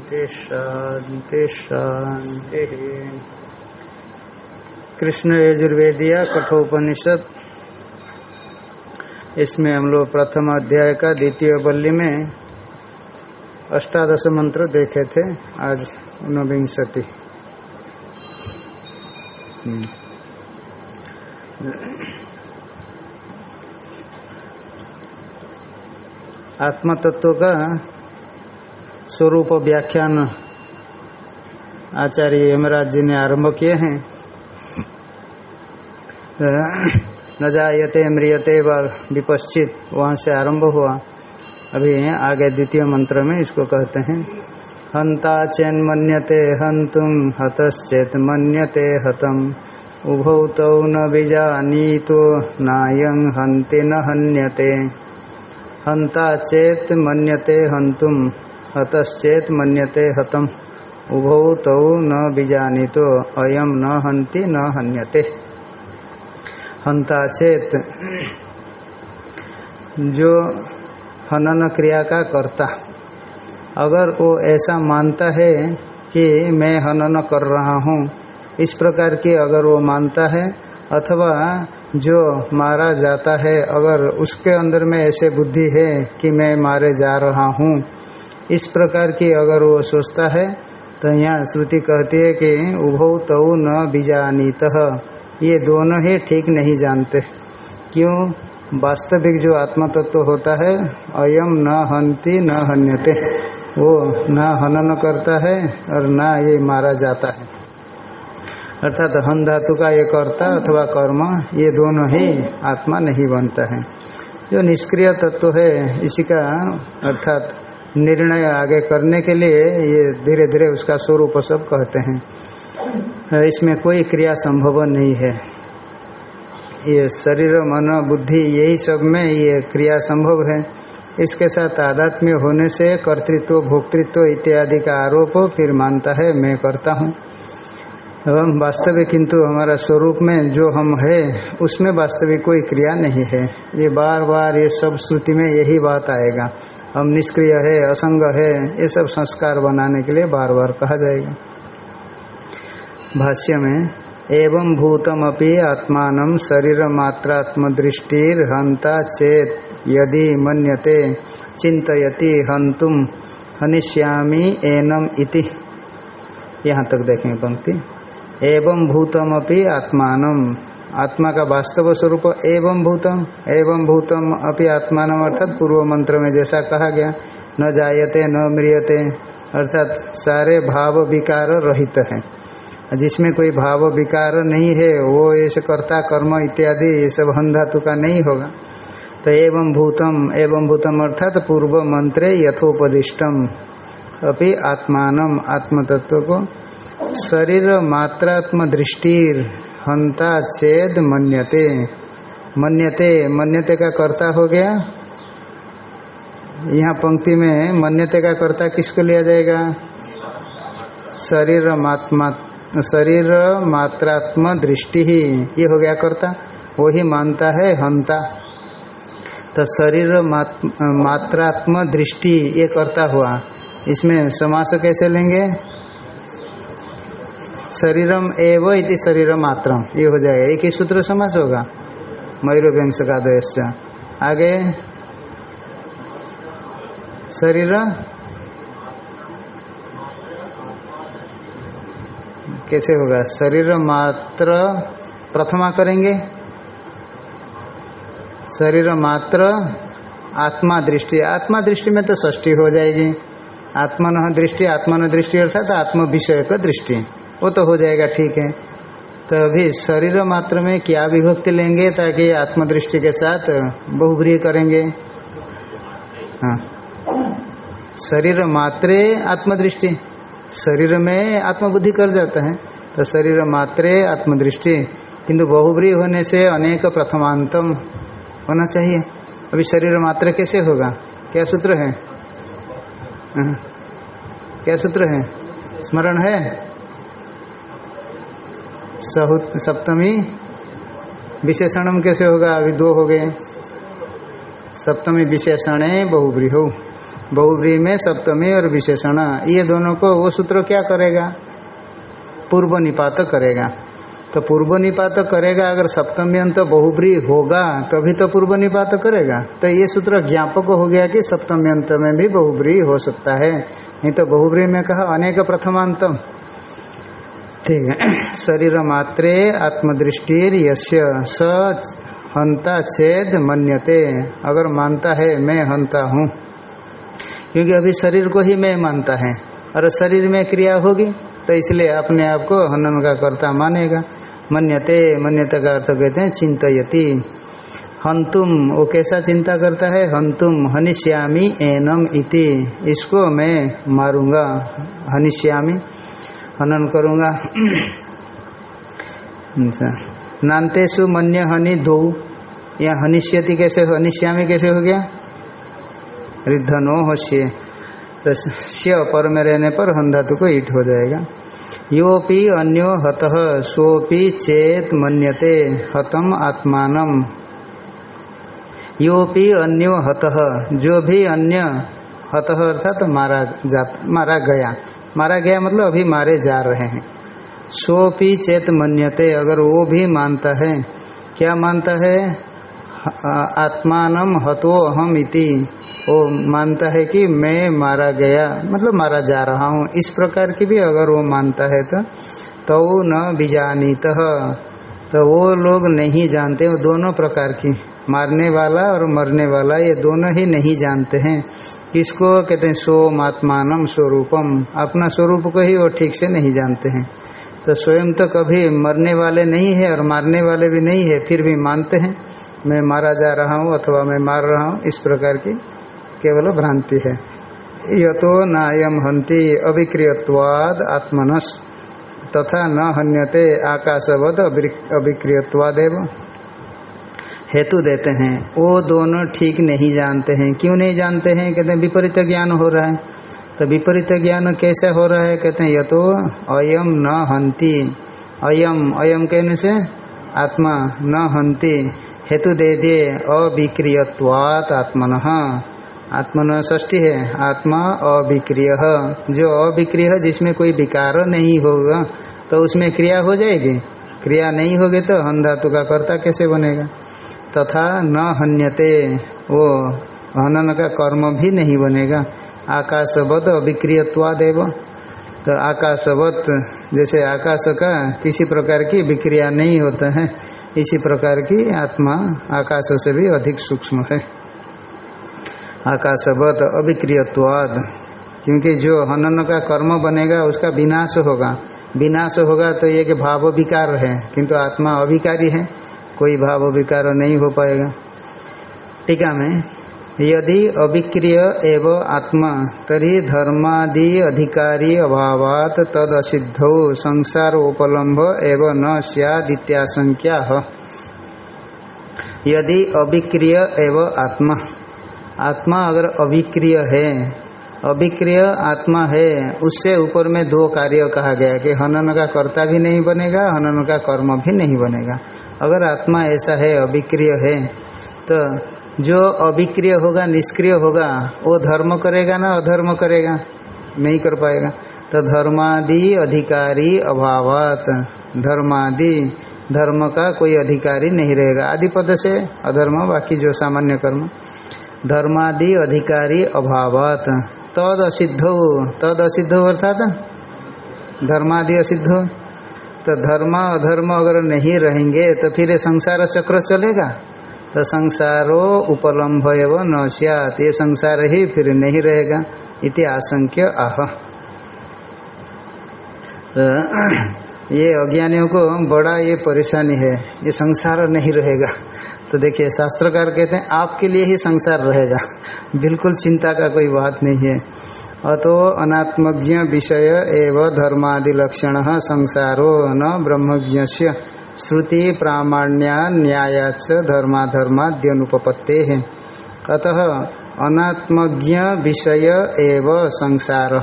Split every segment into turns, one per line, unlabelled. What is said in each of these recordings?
शांति शांति शांति कृष्ण यजुर्वेदिया कठोपनिषद। इसमें हम लोग प्रथम अध्याय का द्वितीय बल्ली में अष्टादश मंत्र देखे थे। आज ऊनविंशति आत्म तत्व का स्वरूप व्याख्यान आचार्य यमराज जी ने आरंभ किए हैं। न जायते म्रियते व विपश्चित, वहाँ से आरंभ हुआ। अभी आगे द्वितीय मंत्र में इसको कहते हैं। हंता चैन मन्यते हंतुम हतश्चेत मन्यते हतम। उभौ तौ न बीजानीतो नायं हंति न हन्यते। हंता चेत मन्यते हंतुम हतश्चेत मन्यते हतम। उभौ तौ न बीजानी तो अयम न हंति न हन्यते। हंता चेत जो हनन क्रिया का कर्ता। अगर वो ऐसा मानता है कि मैं हनन कर रहा हूँ, इस प्रकार की अगर वो मानता है, अथवा जो मारा जाता है, अगर उसके अंदर में ऐसे बुद्धि है कि मैं मारे जा रहा हूँ इस प्रकार की अगर वो सोचता है तो यहाँ श्रुति कहती है कि उभौ तऊ न बीजानीत। ये दोनों ही ठीक नहीं जानते। क्यों? वास्तविक जो आत्म तत्व होता है, अयम न हंति न हन्यते। वो न हनन करता है और न ये मारा जाता है। अर्थात हन धातु का ये कर्ता अथवा कर्म, ये दोनों ही आत्मा नहीं बनता है। जो निष्क्रिय तत्व है, इसी का अर्थात निर्णय आगे करने के लिए ये धीरे धीरे उसका स्वरूप सब कहते हैं। इसमें कोई क्रिया संभव नहीं है। ये शरीर, मन, बुद्धि, यही सब में ये क्रिया संभव है। इसके साथ आध्यात्म्य होने से कर्तृत्व, भोक्तृत्व इत्यादि का आरोप फिर मानता है, मैं करता हूँ। एवं वास्तविक किंतु हमारा स्वरूप में जो हम है, उसमें वास्तविक कोई क्रिया नहीं है। ये बार बार ये सब श्रुति में यही बात आएगा। हम निष्क्रिय है, असंग है, ये सब संस्कार बनाने के लिए बार बार कहा जाएगा। भाष्य में, एवं भूतमपि आत्मान शरीर मात्रात्म दृष्टिर हंता चेत यदि मन्यते चिंतयति हंतुम हनिष्यामी एनम इति। यहाँ तक देखेंगे पंक्ति। एवं भूतमपि आत्मान आत्मा का वास्तव स्वरूप एवं भूतम एवं भूतम अपि आत्मान अर्थात पूर्व मंत्र में जैसा कहा गया, न जायते, न म्रियते, अर्थात सारे भाव विकार रहित हैं। जिसमें कोई भाव विकार नहीं है, वो ऐसे कर्ता, कर्म इत्यादि, ये सब हन धातु का नहीं होगा। तो एवं भूतम एवं भूतम अर्थात पूर्व मंत्रे यथोपदिष्टम अपि आत्मान आत्मतत्व को शरीर मात्रात्म दृष्टिर हंता चेद मन्यते। मन्यते मन्यते का कर्ता हो गया। यहाँ पंक्ति में मन्यते का कर्ता किसको लिया जाएगा? शरीर मात्मा, शरीर मात्रात्म दृष्टि ही। ये हो गया कर्ता। वही मानता है हंता। तो शरीर मात्रात्म दृष्टि, ये करता हुआ। इसमें समास कैसे लेंगे? शरीरम एव इति शरीर मात्रम। ये हो जाएगा। एक ही सूत्र समास होगा? मयूर व्यंश का देश आगे। शरीर कैसे होगा? शरीर मात्र प्रथमा करेंगे। शरीर मात्र आत्मा दृष्टि। आत्मा दृष्टि में तो षष्ठी हो जाएगी। आत्मन दृष्टि आत्मन दृष्टि अर्थात आत्म विषय का दृष्टि। वो तो हो जाएगा, ठीक है। तो अभी शरीर मात्र में क्या विभक्ति लेंगे ताकि आत्मदृष्टि के साथ बहुब्री करेंगे? हाँ। शरीर मात्रे आत्मदृष्टि। शरीर में आत्मबुद्धि कर जाता है तो शरीर मात्रे आत्मदृष्टि। किंतु बहुब्री होने से अनेक प्रथमांतम होना चाहिए। अभी शरीर मात्र कैसे होगा? क्या सूत्र है? हाँ। क्या सूत्र है? स्मरण है? सहुत सप्तमी विशेषणम कैसे होगा? अभी दो हो गए। सप्तमी विशेषण बहुब्री हो बहुव्री में सप्तमी और विशेषण। ये दोनों को वो सूत्र क्या करेगा? पूर्व निपात करेगा। तो पूर्व निपात करेगा, अगर सप्तमी अंत बहुव्री होगा, तभी तो पूर्व निपात करेगा। तो ये सूत्र ज्ञापक हो गया कि सप्तमी अंत में भी बहुव्री हो सकता है। नहीं तो बहुव्री में कहा, अनेक प्रथमांत। ठीक है शरीर मात्रे आत्मदृष्टि यश्य स हंता छेद मन्यते। अगर मानता है, मैं हंता हूँ। क्योंकि अभी शरीर को ही मैं मानता है। और शरीर में क्रिया होगी तो इसलिए अपने आप को हनन का कर्ता मानेगा। मन्यते, मन्यता का अर्थ कहते हैं चिंतयति। हंतुम, वो कैसा चिंता करता है? हंतुम हनिश्यामी एनम इति। इसको मैं मारूँगा हनिश्यामी हनन करूँगा। अच्छा। नान्तेशु मन्य हनि दो। या हनिष्यति कैसे हो? हनिश्यामी कैसे हो गया? रिद्धनो हस्य तो स्य पर में रहने पर हन धातु को ईट हो जाएगा। योपि अन्यो हत सोपि चेत मन्यते हतम आत्मान योपि अन्यो हत, जो भी अन्य हत अर्थात तो मारा जा मारा गया। मारा गया मतलब अभी मारे जा रहे हैं। सोपि चेत मन्यते, अगर वो भी मानता है, क्या मानता है? आत्मान हतो अहम इति। वो मानता है कि मैं मारा गया मतलब मारा जा रहा हूँ। इस प्रकार की भी अगर वो मानता है तो तो न बीजानीत तो वो लोग नहीं जानते, वो दोनों प्रकार की, मारने वाला और मरने वाला, ये दोनों ही नहीं जानते हैं। किसको कहते हैं सोम आत्मान स्वरूपम। अपना स्वरूप को ही वो ठीक से नहीं जानते हैं। तो स्वयं तो कभी मरने वाले नहीं है और मारने वाले भी नहीं है, फिर भी मानते हैं। मैं मारा जा रहा हूँ अथवा मैं मार रहा हूँ, इस प्रकार की केवल भ्रांति है। यतो नायम हंति अभिक्रियवाद आत्मनस, तथा न हन्यते आकाशवद अभिक्रियवादेव हेतु देते हैं। वो दोनों ठीक नहीं जानते हैं। क्यों नहीं जानते हैं? कहते हैं, विपरीत ज्ञान हो रहा है। तो विपरीत ज्ञान कैसे हो रहा है? कहते हैं, यतो अयम न हंति अयम अयम कहने से आत्मा न हंति हेतु दे दिए अविक्रियवात आत्मन। आत्मन ष्ठी है। आत्मा अविक्रिय। जो अविक्रिय, जिसमें कोई विकार नहीं होगा तो उसमें क्रिया हो जाएगी। क्रिया नहीं होगी तो हन धातु का कर्ता कैसे बनेगा? तथा न हन्यते। वो हनन का कर्म भी नहीं बनेगा। आकाशवत अविक्रियवादेव तो आकाशवत, जैसे आकाश का किसी प्रकार की विक्रिया नहीं होता है, इसी प्रकार की आत्मा आकाश से भी अधिक सूक्ष्म है। आकाशवत अभिक्रियवाद क्योंकि जो हनन का कर्म बनेगा, उसका विनाश होगा। विनाश होगा तो ये कि भाव विकार है, किंतु आत्मा अभिकारी है। कोई भाव विकार नहीं हो पाएगा। टीका में, यदि अभिक्रिय एव आत्मा, तरी धर्मादि अधिकारी अभावात तद असिद्ध संसार उपलम्भ एव न सदित्याशंक्या यदि अभिक्रिय एव आत्मा आत्मा अगर अभिक्रिय है अभिक्रिय आत्मा है, उससे ऊपर में दो कार्य कहा गया कि हनन का कर्ता भी नहीं बनेगा, हनन का कर्म भी नहीं बनेगा। अगर आत्मा ऐसा है, अभिक्रिय है तो जो अभिक्रिय होगा, निष्क्रिय होगा, वो धर्म करेगा ना, अधर्म करेगा? नहीं कर पाएगा। तो धर्मादि अधिकारी अभावत। धर्मादि, धर्म का कोई अधिकारी नहीं रहेगा। आदि पद से अधर्म, बाकी जो सामान्य कर्म। धर्मादि अधिकारी अभावत। तद असिद्ध। तद असिद्ध अर्थात? धर्मादि असिद्ध। तो धर्म अधर्म अगर नहीं रहेंगे तो फिर संसार चक्र चलेगा। तो संसारो उपलम्भ एवं न सियात, ये संसार ही फिर नहीं रहेगा। इति आशंक्य आह। तो ये अज्ञानियों को बड़ा ये परेशानी है, ये संसार नहीं रहेगा। तो देखिए, शास्त्रकार कहते हैं, आपके लिए ही संसार रहेगा। बिल्कुल चिंता का कोई बात नहीं है। अतो अनात्मज्ञ विषय एवं धर्मादि लक्षण संसारो न ब्रह्मज्ञ श्रुति प्रामाण्या न्यायाच धर्माधर्माद्यनुपत्ते अतः अनात्मज्ञ विषय एव संसार।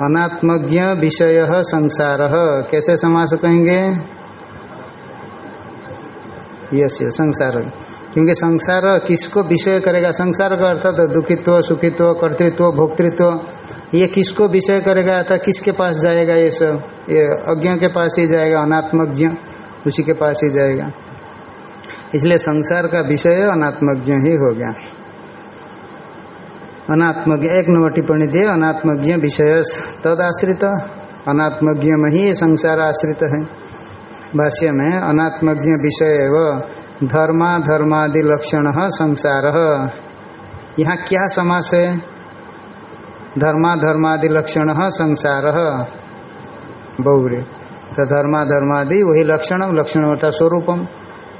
अनात्मज्ञ विषय संसार। कैसे समास कहेंगे? यस यस, संसार। क्योंकि संसार किसको विषय करेगा? संसार का अर्थात तो दुखित्व, सुखित्व, कर्तृत्व, भोक्तृत्व, ये किसको विषय करेगा अर्थात किसके पास जाएगा ये सब? ये अज्ञ के पास ही जाएगा अनात्मज्ञ उसी के पास ही जाएगा। इसलिए संसार का विषय अनात्मज्ञ ही हो गया। अनात्मज्ञ एक नंबर टिप्पणी दिए अनात्मज्ञ विषय तद आश्रित अनात्मज्ञ में ही संसार आश्रित है। भाष्य में अनात्मज्ञ विषय एवं धर्मा धर्मादि लक्षण संसार। यहाँ क्या समास है? धर्मा धर्मादि लक्षण संसार। बहुरे। तो धर्मा धर्मादि, वही लक्षण लक्षण अर्थात स्वरूपम।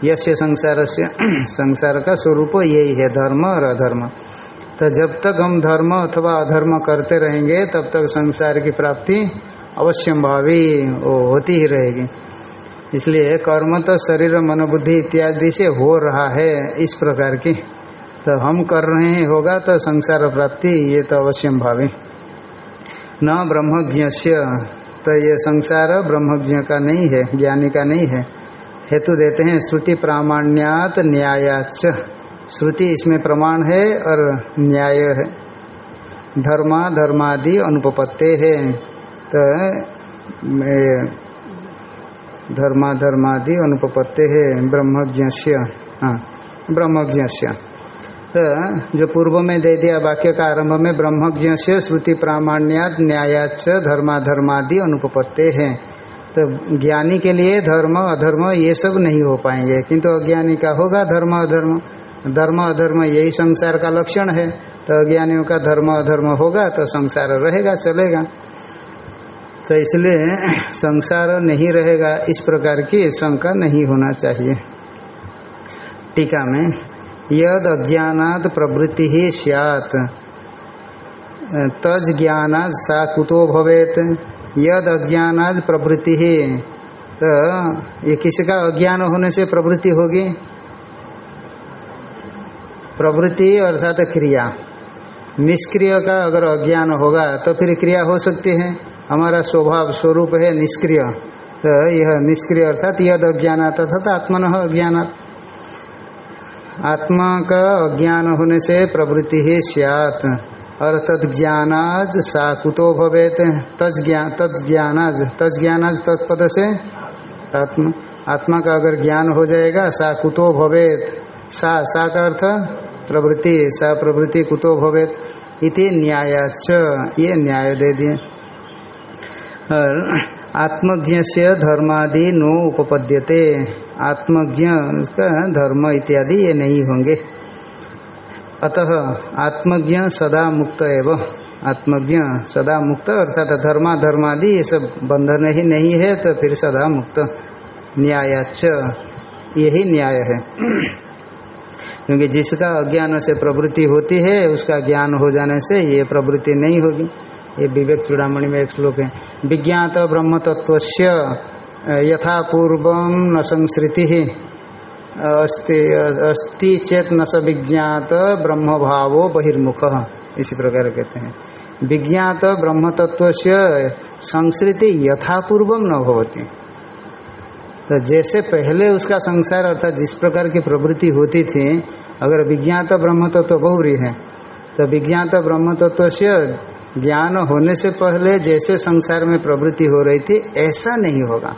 यस्य संसार से संसार का स्वरूप यही है, धर्म और अधर्म। तो जब तक हम धर्म अथवा अधर्म करते रहेंगे, तब तक संसार की प्राप्ति अवश्यम भावी होती ही रहेगी। इसलिए कर्म तो शरीर, मनोबुद्धि इत्यादि से हो रहा है इस प्रकार की। तो हम कर रहे हैं होगा तो संसार प्राप्ति, ये तो अवश्यम भावी। न ब्रह्मज्ञ तो ये संसार ब्रह्मज्ञ का नहीं है, ज्ञानी का नहीं है। हेतु देते हैं श्रुति प्रामाण्यात न्यायाच। श्रुति इसमें प्रमाण है और न्याय है। धर्मा, धर्मादि अनुपत्ते है। तो धर्मा धर्मादि अनुपत्ति है ब्रह्मज्ञ हाँ ब्रह्मज्ञ तो जो पूर्व में दे दिया वाक्य का आरंभ में ब्रह्मज्ञ से श्रुति प्रामाण्यात न्यायाच धर्मा धर्मादि अनुपत्ते हैं तो ज्ञानी के लिए धर्म, अधर्म ये सब नहीं हो पाएँगे। किंतु अज्ञानी का होगा धर्म, अधर्म। धर्म, अधर्म यही संसार का लक्षण है। तो अज्ञानियों का धर्म, अधर्म होगा तो संसार रहेगा, चलेगा। तो इसलिए संसार नहीं रहेगा, इस प्रकार की शंका नहीं होना चाहिए। टीका में, यद अज्ञात प्रवृत्ति ही सियात, तज ज्ञानाद सा कुतो भवेत, यद अज्ञानाद प्रवृत्ति ही। तो ये किसी का अज्ञान होने से प्रवृत्ति होगी? प्रवृत्ति अर्थात क्रिया। निष्क्रिय का अगर अज्ञान होगा तो फिर क्रिया हो सकती है। हमारा स्वभाव स्वरूप है निष्क्रिय। तो यह निष्क्रिय अर्थात यद अज्ञात अर्थात आत्मन अज्ञान। आत्मा का अज्ञान होने से प्रवृत्ति ही सियात। और तज्ञानाज सा कुतो भवेत। तज ज्ञान तज्ञानाज तज्ञानाज तत्पद से आत्मा आत्मा का अगर ज्ञान हो जाएगा सा कुतो भवेत। सा सा का अर्थ प्रवृत्ति, सा प्रवृत्ति कुतो भवेत। इति न्यायाच ये न्याय दे दिए। और आत्मज्ञ से धर्मादि नो उपपद्यते। आत्मज्ञ उसका धर्म इत्यादि ये नहीं होंगे। अतः आत्मज्ञ सदा मुक्त एवं आत्मज्ञ सदा मुक्त अर्थात धर्मा धर्मादि ये सब बंधन ही नहीं है तो फिर सदा मुक्त। न्यायाच यही न्याय है। क्योंकि जिसका अज्ञान से प्रवृत्ति होती है, उसका ज्ञान हो जाने से ये प्रवृत्ति नहीं होगी। ये विवेक चूड़ामणि में एक श्लोक है। विज्ञात ब्रह्म तत्व यथा पूर्व न संसृति, अस्ति अस्ति चेत न स विज्ञात ब्रह्म भावो बहिर्मुख। इसी प्रकार कहते हैं। विज्ञात ब्रह्म तत्व संस्कृति यथापूर्वम न होती तो जैसे पहले उसका संसार अर्थात जिस प्रकार की प्रवृत्ति होती थी, अगर विज्ञात ब्रह्म तत्व बहुरी है तो विज्ञात ब्रह्म तत्व ज्ञान होने से पहले जैसे संसार में प्रवृत्ति हो रही थी, ऐसा नहीं होगा।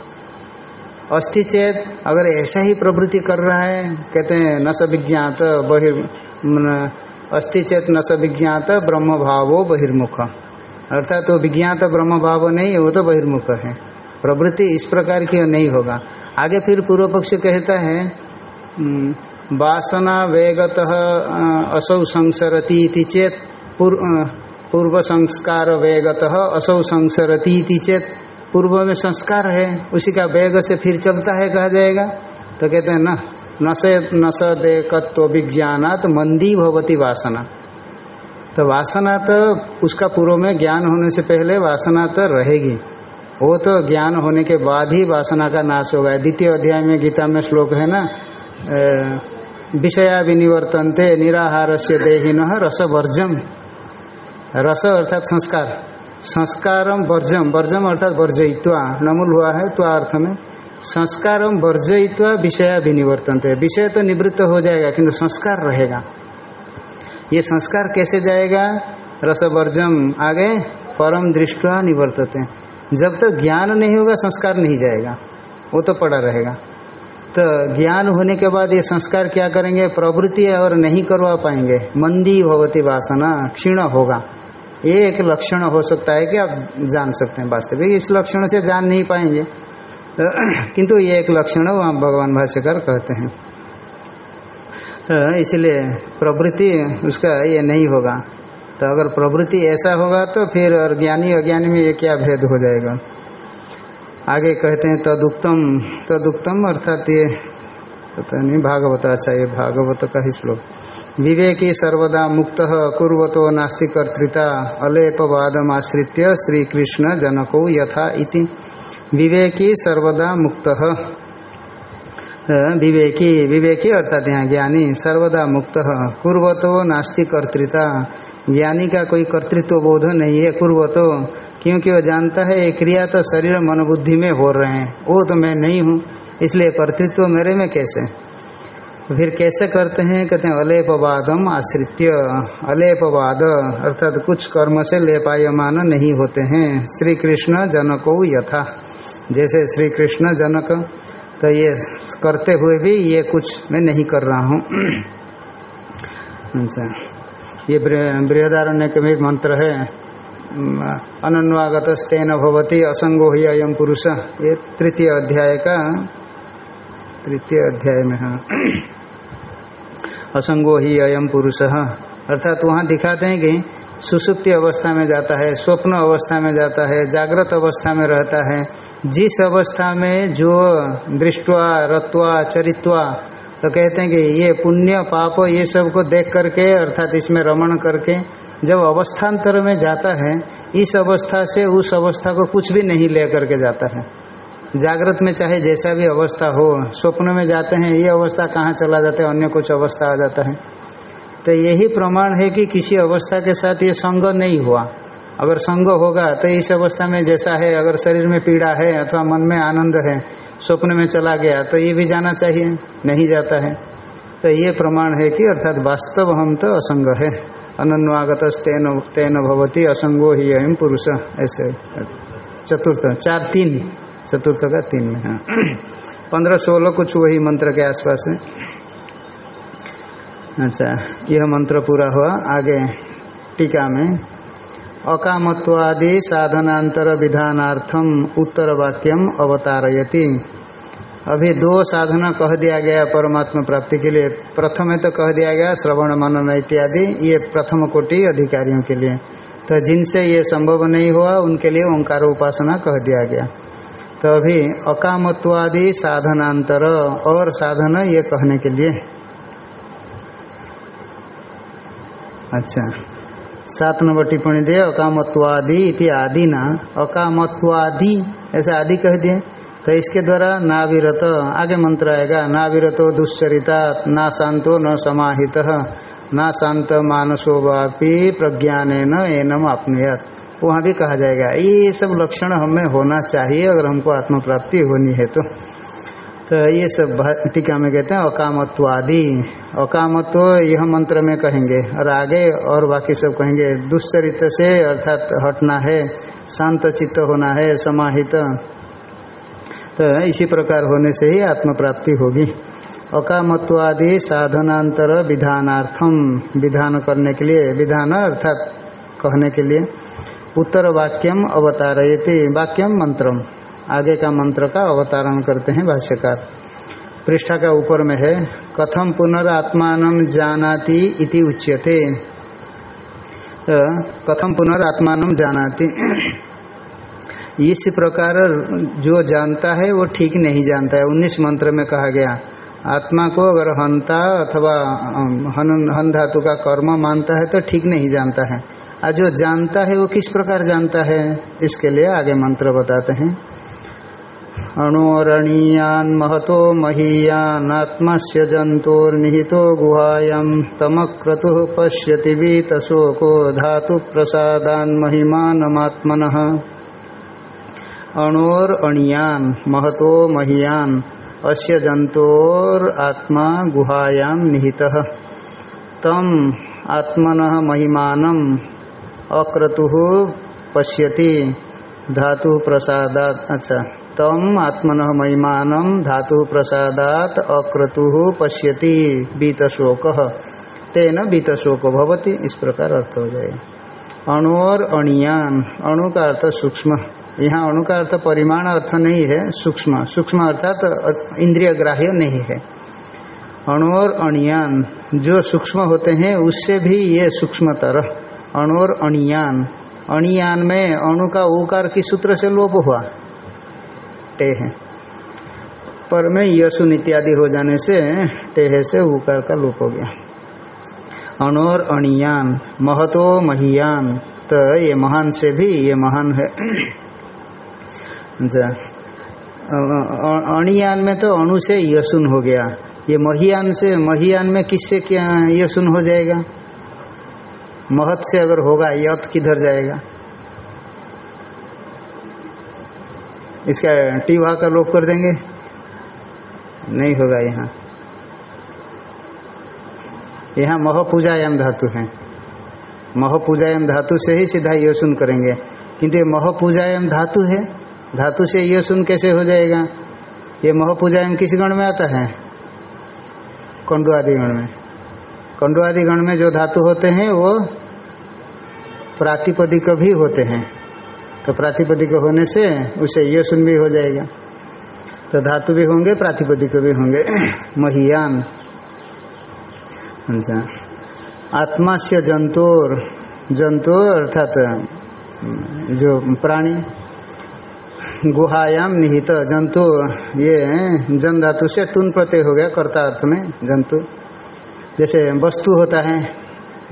अस्थि चेत, अगर ऐसा ही प्रवृत्ति कर रहा है, कहते हैं, न स विज्ञात बहिर् अस्थि चेत न स विज्ञात ब्रह्म भावो बहिर्मुख। अर्थात तो विज्ञात ब्रह्म भाव नहीं है वो तो बहिर्मुख है। प्रवृत्ति इस प्रकार की नहीं होगा। आगे फिर पूर्व पक्ष कहता है वासना वेगत असौ संसरती चेत पूर्व संस्कार वेगत असौ संसरती चेत पूर्व में संस्कार है, उसी का वेग से फिर चलता है, कहा जाएगा। तो कहते हैं, न नशे नश देखत्व विज्ञानात मंदी भवती वासना। तो वासना तो उसका पूर्व में ज्ञान होने से पहले वासना तो रहेगी। वो तो ज्ञान होने के बाद ही वासना का नाश होगा। द्वितीय अध्याय में गीता में श्लोक है ना विषया विनिवर्तनते निराहार से देहीन रसवर्जम। रस अर्थात संस्कार। संस्कारम वर्जम वर्जम अर्थात वर्जयित्वा। नमूल हुआ है, त्वा अर्थ में। संस्कार वर्जयित्वा विषय विनिवर्तन विषय तो निवृत्त हो जाएगा, किंतु संस्कार रहेगा। ये संस्कार कैसे जाएगा? रसवर्जम आगे, परम दृष्टवा निवर्तते। जब तक तो ज्ञान नहीं होगा, संस्कार नहीं जाएगा। वो तो पड़ा रहेगा। तो ज्ञान होने के बाद ये संस्कार क्या करेंगे? प्रवृत्ति और नहीं करवा पाएँगे। मंदी भवती वासना, क्षीण होगा। ये एक लक्षण हो सकता है कि आप जान सकते हैं वास्तविक। इस लक्षण से जान नहीं पाएँगे। तो, किंतु ये एक लक्षण वहाँ भगवान भाष्यकर कहते हैं। तो इसलिए प्रवृत्ति उसका ये नहीं होगा। तो अगर प्रवृत्ति ऐसा होगा तो फिर और ज्ञानी अज्ञानी में ये क्या भेद हो जाएगा? आगे कहते हैं तदुक्तम तदुक्तम अर्थात ये पता नहीं ये भागवत का ही श्लोक। विवेकी सर्वदा मुक्त कुर्वतो नास्ति कर्तृता अलेपवादम आश्रित्य श्री कृष्ण जनको यथा इति। विवेकी सर्वदा मुक्त विवेकी विवेकी अर्थात यहाँ ज्ञानी, सर्वदा मुक्त, कुर्वतो नास्ति कर्तृता ज्ञानी का कोई कर्तृत्व बोध नहीं है, कुर्वतो, क्योंकि वो जानता है, ये क्रिया तो शरीर मनोबुद्धि में हो रहे हैं, वो तो मैं नहीं हूँ। इसलिए कर्तृत्व मेरे में कैसे? फिर कैसे करते हैं? कहते हैं, अलेपवादम आश्रित्य। अलेपवाद अर्थात कुछ कर्म से लेपायमान नहीं होते हैं। श्री कृष्ण जनको यथा। जैसे श्री कृष्ण जनक तो ये करते हुए भी ये कुछ मैं नहीं कर रहा हूँ। अच्छा। ये बृहदारण्य के भी मंत्र है। अनन्वागत स्तेन भवती असंगो ही अयम पुरुष। ये तृतीय अध्याय का तृतीय अध्याय में हाँ। असंगो ही अयम पुरुष। अर्थात वहाँ दिखाते हैं कि सुसुप्ति अवस्था में जाता है, स्वप्न अवस्था में जाता है, जागृत अवस्था में रहता है। जिस अवस्था में जो दृष्टवा, रत्वा, चरित्वा तो कहते हैं कि ये पुण्य, पाप, ये सबको देख करके, अर्थात इसमें रमण करके जब अवस्थान्तर में जाता है, इस अवस्था से उस अवस्था को कुछ भी नहीं ले करके जाता है। जागृत में चाहे जैसा भी अवस्था हो, स्वप्न में जाते हैं, ये अवस्था कहाँ चला जाता है, अन्य कुछ अवस्था आ जाता है। तो यही प्रमाण है कि किसी अवस्था के साथ ये संग नहीं हुआ। अगर संग होगा तो इस अवस्था में जैसा है, अगर शरीर में पीड़ा है अथवा मन में आनंद है, स्वप्न में चला गया तो ये भी जाना चाहिए, नहीं जाता है। तो ये प्रमाण है कि अर्थात वास्तव हम तो असंग है। अनन्वागत तेन तेन भवती, असंगो ही अहम पुरुष। ऐसे, चतुर्थ, चार, तीन। चतुर्थ का तीन में हाँ। पंद्रह सोलह कुछ वही मंत्र के आसपास है। अच्छा यह मंत्र पूरा हुआ। आगे टीका में, अकामत्वादि साधनांतर विधानार्थम उत्तर वाक्यम अवतारयति। अभी दो साधना कह दिया गया परमात्मा प्राप्ति के लिए। प्रथम तो कह दिया गया श्रवण, मनन इत्यादि, ये प्रथम कोटि अधिकारियों के लिए। तो जिनसे ये संभव नहीं हुआ, उनके लिए ओंकार उपासना कह दिया गया। तो अभी अकामत्वादि साधनांतर और साधन ये कहने के लिए। अच्छा सात नंबर टिप्पणी दिए अकामत्वादि इति आदि ना अकामत्वादि, ऐसे आदि कह दिए। तो इसके द्वारा नाविरत, आगे मंत्र आएगा, नाविरतो दुश्चरिता, ना शांतो न समाहित, ना शांत मानसो वापी प्रज्ञान एनम आपनुयात। वहाँ भी कहा जाएगा, ये सब लक्षण हमें होना चाहिए, अगर हमको आत्म प्राप्ति होनी है तो। तो ये सब टीका में कहते हैं, अकामत्वादि। अकामत्व यह मंत्र में कहेंगे, और आगे और बाकी सब कहेंगे, दुश्चरित से अर्थात हटना है, शांत चित्त होना है, समाहित। तो इसी प्रकार होने से ही आत्म प्राप्ति होगी। अकामत्वादि साधनांतर विधानार्थम, विधान करने के लिए, विधान अर्थात कहने के लिए। उत्तर वाक्यम अवतारयति, वाक्यम मंत्रम। आगे का मंत्र का अवतारण करते हैं भाष्यकार। पृष्ठा का ऊपर में है, कथम पुनरात्मान जानाति इति उच्यते। तो कथम पुनरात्मान जानाति। इस प्रकार जो जानता है, वो ठीक नहीं जानता है। उन्नीस मंत्र में कहा गया, आत्मा को अगर हंता अथवा हन हन धातु का कर्म मानता है तो ठीक नहीं जानता है। और जो जानता है वो किस प्रकार जानता है, इसके लिए आगे मंत्र बताते हैं। अणुरणीयान महतो महीयान, आत्मस्य जंतुर्निहितो गुहायां तमक्रतु पश्यति वीतशोको धातु प्रसादान महिमानमात्मन अणोर अणियान महतो महियान, अस्य जंतोर आत्मा गुहायाम निहित। तम आत्मन महिमान अक्रतु पश्यति। धातु प्रसादात। अच्छा। तम आत्मन महिमान धातु प्रसादात, अक्रतु पश्यति। बीत शोक तेन बीत शोक भवती। इस प्रकार अर्थ हो जाएगा। अणु और अणियान। अणु का अर्थ सूक्ष्म। यहाँ अणु का अर्थ परिमाण अर्थ नहीं है, सूक्ष्म। सूक्ष्म अर्थात तो इंद्रिय ग्राह्य नहीं है। अणु और अणियान जो सूक्ष्म होते हैं, उससे भी ये सूक्ष्मतर। अणु और अणियान। अणियान में अणु का उकार किस सूत्र से लोप हुआ? टे है। पर में यशुन इत्यादि हो जाने से टेह से उकार का लोप हो गया। अणोर अणियान, महतो महियान तो ये महान से भी ये महान है। अणियान में तो अणु से यशुन हो गया। ये महियान से, महियान में किससे क्या यशुन हो जाएगा? महत से अगर होगा यथ किधर जाएगा? इसका टीवा का लोप कर देंगे? नहीं होगा यहाँ। यहाँ मह पूजायाम धातु है। मह पूजायाम धातु से ही सीधा योसुन करेंगे। किंतु ये मह पूजायाम धातु है, धातु से योसुन कैसे हो जाएगा? ये मह पूजायाम किस गण में आता है? कंडुआदि गण में। कंडुआदि गण में जो धातु होते हैं, वो प्रातिपदिक भी होते हैं। तो प्रातिपदिक होने से उसे योसुन भी हो जाएगा। तो धातु भी होंगे, प्रातिपदिक भी होंगे। महियान। अच्छा। आत्मा से जंतुर जंतु अर्थात जो प्राणी, गुहायाम निहित। जंतु, ये जन धातु से तुन प्रत्यय हो गया कर्ता अर्थ में, जंतु। जैसे वस्तु होता है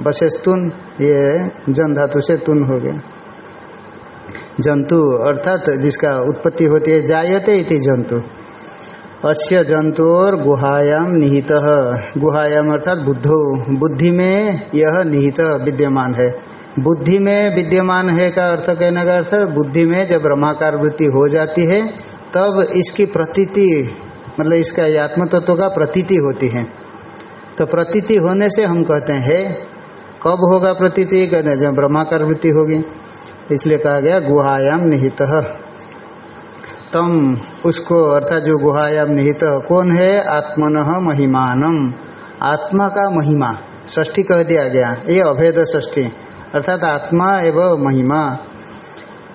बसेस तुन ये जन धातु से तुन हो गया। जंतु, अर्थात जिसका उत्पत्ति होती है, जायते इति जंतु। अस्य जंतुर गुहायाम निहित। गुहायाम अर्थात बुद्धो। बुद्धि में यह निहित विद्यमान है। बुद्धि में विद्यमान है का अर्थ कहने का अर्थ, बुद्धि में जब ब्रह्माकार वृत्ति हो जाती है, तब इसकी प्रतीति मतलब इसका आत्म तत्व का प्रतीति होती है। तो प्रतीति होने से हम कहते है कब होगा प्रतीति? कहते हैं जब ब्रह्माकार वृत्ति होगी। इसलिए कहा गया, गुहायाम निहित। तम, उसको, अर्थात जो गुहायाम निहित, कौन है? आत्मन महिमानम। आत्मा का महिमा। ष्ठी कह दिया गया। ये अभेद ष्ठी अर्थात आत्मा एवं महिमा।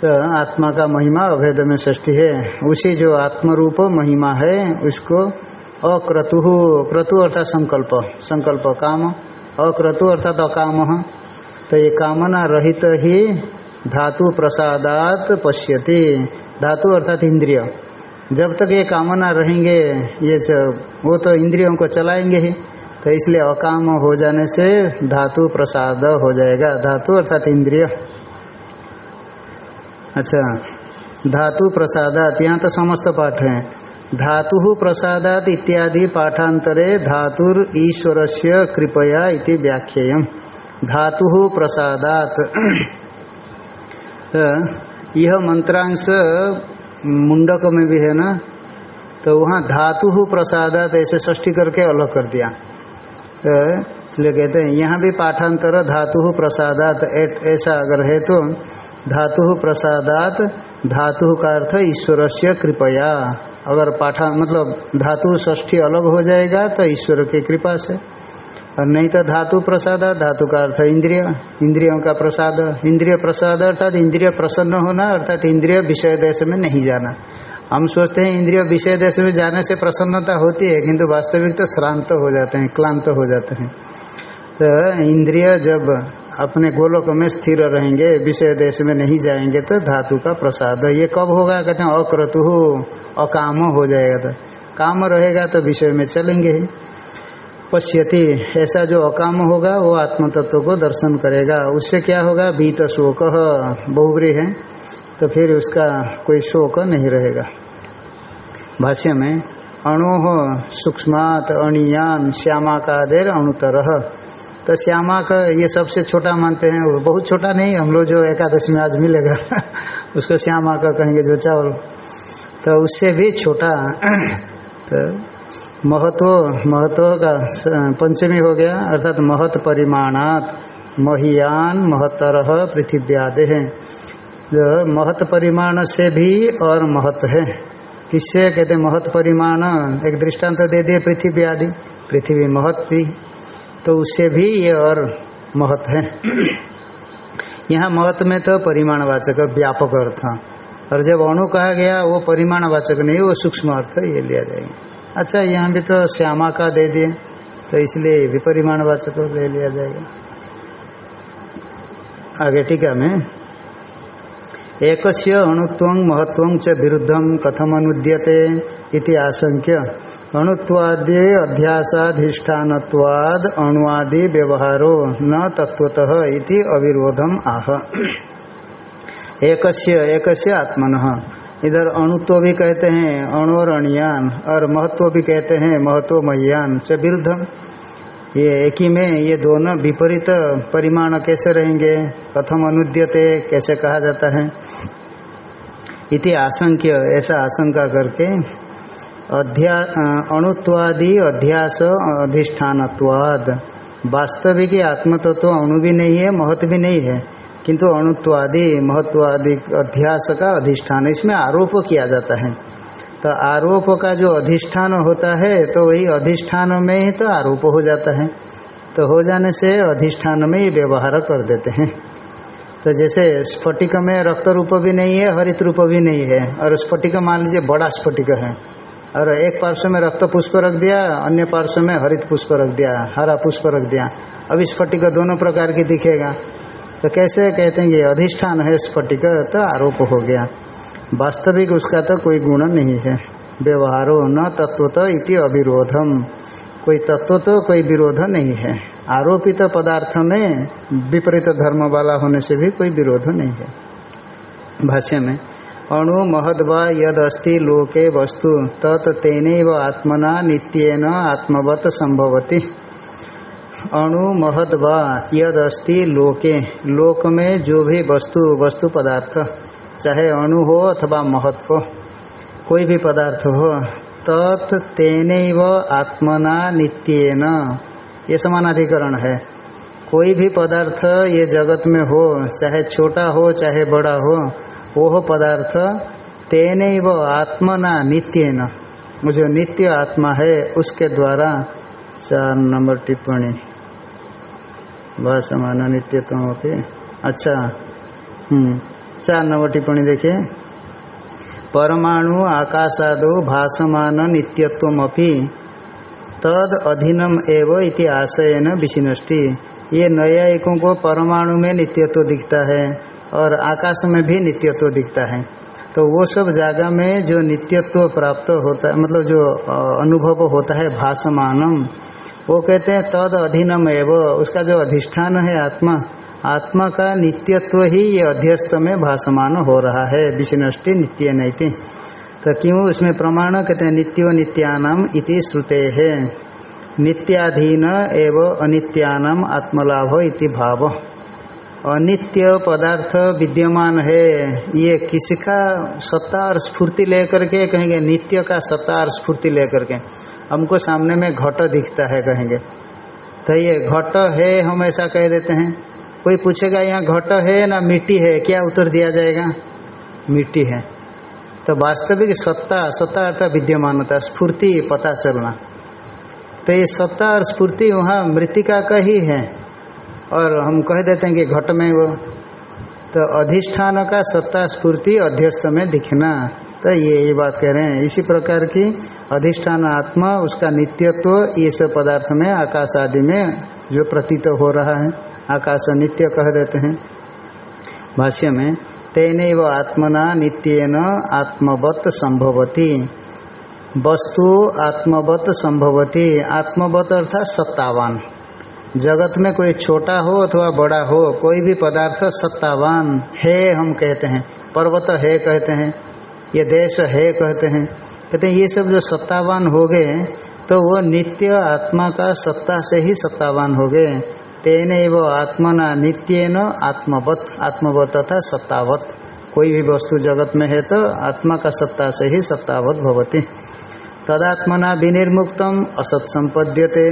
तो आत्मा का महिमा अभेद में ष्ठी है। उसी जो आत्मरूप महिमा है, उसको अक्रतु, क्रतु अर्थात संकल्प। संकल्प काम। अक्रतु अर्थात अकाम। तो ये कामना रहित ही धातु प्रसादात पश्यति। धातु अर्थात इंद्रिय। जब तक ये कामना रहेंगे, ये वो तो इंद्रियों को चलाएँगे ही। तो इसलिए अकाम हो जाने से धातु प्रसाद हो जाएगा। धातु अर्थात इंद्रिय। अच्छा धातु प्रसादात, यहाँ तो समस्त पाठ है। धातु प्रसादात इत्यादि पाठांतरे धातुर ईश्वर से कृपया इति व्याख्येय धातु प्रसादात। यह मंत्रांश मुंडक में भी है ना? तो वहाँ धातु प्रसादात ऐसे ष्ठी करके अलग कर दिया। तो कहते हैं, यहाँ भी पाठांतर धातु प्रसादात ऐसा अगर है तो धातु प्रसादात, धातु का अर्थ ईश्वर से कृपया। अगर पाठा मतलब धातु ष्ठी अलग हो जाएगा तो ईश्वर की कृपा से। और नहीं तो धातु प्रसाद, धातु का अर्थ इंद्रिय, इंद्रियों का प्रसाद, इंद्रिय प्रसाद अर्थात इंद्रिय प्रसन्न होना अर्थात इंद्रिय विषय देश में नहीं जाना। हम सोचते हैं इंद्रिय विषय देश में जाने से प्रसन्नता होती है, किंतु वास्तविक तो श्रांत हो जाते हैं, क्लांत हो जाते हैं। तो इंद्रिय जब अपने गोलोक में स्थिर रहेंगे, विषय देश में नहीं जाएँगे तो धातु का प्रसाद, ये कब होगा? कहते हैं अक्रतु। अकाम हो जाएगा तो। काम रहेगा तो विषय में चलेंगे ही। पश्यति, ऐसा जो अकाम होगा, वो आत्म तत्व को दर्शन करेगा। उससे क्या होगा? बीत शोक। बहुग्री है तो फिर उसका कोई शोक नहीं रहेगा। भाष्य में, अणु सूक्ष्मात अणियान श्यामा का देर अणुतर। तो श्यामा का ये सबसे छोटा मानते हैं बहुत छोटा नहीं, हम लोग जो एकादशी में आज मिलेगा, उसको श्यामा का कहेंगे जो चावल। तो उससे भी छोटा तो महत्व महत्व का पंचमी हो गया, अर्थात महत परिमाणात महियान महतर पृथिव्यादे है। जो महत परिमाण से भी और महत्व है। किससे? कहते महत परिमाण, एक दृष्टांत दे दिए पृथ्वी आदि पृथ्वी महत थी तो उससे भी ये और महत है। यहाँ महत्व में तो परिमाणवाचक, व्यापक अर्थ। और जब अणु कहा गया, वो परिमाणवाचक नहीं, वो सूक्ष्म अर्थ ये लिया जाएगा। अच्छा यहाँ भी तो श्यामा का दे दिए तो इसलिए भी परिमाणवाचक ले लिया जाएगा। आगे टीका में एक अणुत्व महत्व च विरुद्धम कथम अनुद्यते इति आशंक्य। अणुत्वादि अध्यासाधिष्ठानवाद अणुआदि व्यवहारो न तत्वतः इति अविरोधम आह। एकस्य एकस्य आत्मन। इधर अणुत्व भी कहते हैं, अणु और अणियान, और महत्व भी कहते हैं, महत्व मह्यान च विरुद्धम। ये एक ही में ये दोनों विपरीत परिमाण कैसे रहेंगे? कथम अनुद्यते, कैसे कहा जाता है? इति आशंक्य, ऐसा आशंका करके अध्या, अणुत्वादि अध्यास अधिष्ठानत्वाद। वास्तविक आत्मतत्व तो अणु भी नहीं है, महत्व भी नहीं है। किंतु अणुत्वादि, महत्वादि अध्यास का अधिष्ठान, इसमें आरोप किया जाता है। तो आरोप का जो अधिष्ठान होता है तो वही अधिष्ठान में ही तो आरोप हो जाता है। तो हो जाने से अधिष्ठान में ही व्यवहार कर देते हैं। तो जैसे स्फटिक में रक्त रूप भी नहीं है, हरित रूप भी नहीं है। और स्फटिक मान लीजिए बड़ा स्फटिक है। और एक पार्श्व में रक्त पुष्प रख दिया, अन्य पार्श्व में हरित पुष्प रख दिया, हरा पुष्प रख दिया। अब स्फटिक दोनों प्रकार की दिखेगा। तो कैसे कहते हैं कि अधिष्ठान है स्फटिक तो आरोप हो गया। वास्तविक उसका तो कोई गुण नहीं है। व्यवहारो न तत्व तो इति अविरोधम। कोई तत्व तो कोई विरोध नहीं है। आरोपित तो पदार्थ में विपरीत धर्म वाला होने से भी कोई विरोध नहीं है। भाष्य में, अणु महद्वा यद लोके वस्तु, तत् तेन आत्मना नित्यन आत्मवत संभवती। अणु महद्वा यद अस्ति लोके। लोक में जो भी वस्तु वस्तु पदार्थ, चाहे अणु हो अथवा महत हो, कोई भी पदार्थ हो, तत् तेन आत्मना नित्यन। ये समानाधिकरण है। कोई भी पदार्थ ये जगत में हो, चाहे छोटा हो, चाहे बड़ा हो वो पदार्थ तेन व आत्मना नित्यन। जो नित्य आत्मा है, उसके द्वारा चार नंबर टिप्पणी। भाषमान नित्यत्व अच्छा हम्म चार नंबर टिप्पणी देखिए। परमाणु आकाशादो भाषमान नित्यत्वमपि तद अधीनम एव इति आशयन विशिनष्टि। ये न्यायिकों को परमाणु में नित्यत्व दिखता है और आकाश में भी नित्यत्व दिखता है। तो वो सब जगह में जो नित्यत्व प्राप्त होता है मतलब जो अनुभव होता है भाषमानम वो कहते हैं, तद अधीनम एव। उसका जो अधिष्ठान है आत्मा आत्मा का नित्यत्व ही ये अध्यस्त में भाषमान हो रहा है। विष्णष्टि नित्य नैति। तो क्यों उसमें प्रमाण कहते हैं, नित्यो नित्यानाम इति श्रुते है। नित्याधीन एवं अनित्यानाम आत्मलाभ इति भाव। अनित्य पदार्थ विद्यमान है। ये किसका सत्ता और स्फूर्ति लेकर के कहेंगे? नित्य का सत्ता और स्फूर्ति लेकर के। हमको सामने में घट दिखता है कहेंगे। तो ये घट है हम ऐसा कह देते हैं। कोई पूछेगा, यहाँ घट है ना मिट्टी है? क्या उत्तर दिया जाएगा? मिट्टी है। तो वास्तविक सत्ता सत्ता अर्थात विद्यमानता, स्फूर्ति, पता चलना। तो ये सत्ता और स्फूर्ति वहाँ मृतिका का ही है। और हम कह देते हैं कि घट में वो तो अधिष्ठान का सत्ता स्फूर्ति अध्यस्त में दिखना। तो ये ये बात कह रहे हैं। इसी प्रकार की अधिष्ठान आत्मा, उसका नित्यत्व, ये सब पदार्थ में, आकाश आदि में जो प्रतीत हो रहा है, आकाश नित्य कह देते हैं। भाष्य में, तेन व आत्मना नित्यन आत्मवत संभवती। वस्तु आत्मवत संभवती। आत्मवत अर्थात सत्तावान। जगत में कोई छोटा हो अथवा बड़ा हो, कोई भी पदार्थ सत्तावान, है हम कहते हैं, पर्वत है कहते हैं, ये देश है कहते हैं कहते हैं, ये सब जो सत्तावान हो गए तो वो नित्य आत्मा का सत्ता से ही सत्तावान हो गए। तेन एव आत्मना नित्य न आत्मवत आत्मवत तथा सत्तावत। कोई भी वस्तु जगत में है तो आत्मा का सत्ता से ही सत्तावत भवती। तदात्मना विनिर्मुक्तम असत संपद्यते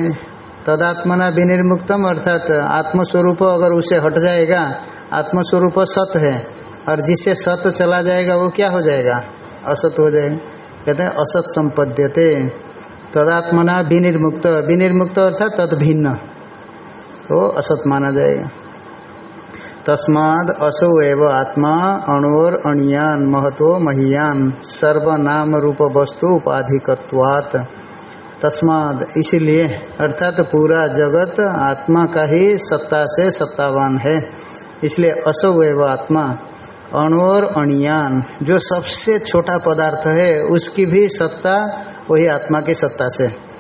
तदात्मना विनिर्मुक्तम, अर्थात आत्मस्वरूप अगर उसे हट जाएगा, आत्मस्वरूप सत है, और जिससे सत चला जाएगा, वो क्या हो जाएगा? असत हो जाएगा कहते हैं, असत संपद्यते। तदात्मना विनिर्मुक्त। विनिर्मुक्त अर्थात तद भिन्न तो असत माना जाएगा। तस्माद असो एव आत्मा, अणोर अणियान महत्व महियान सर्वनाम रूप वस्तु उपाधिकवात तस्माद। इसलिए अर्थात पूरा जगत आत्मा का ही सत्ता से सत्तावान है। इसलिए असो एव आत्मा अणोर अणियान। जो सबसे छोटा पदार्थ है, उसकी भी सत्ता वही आत्मा की सत्ता से।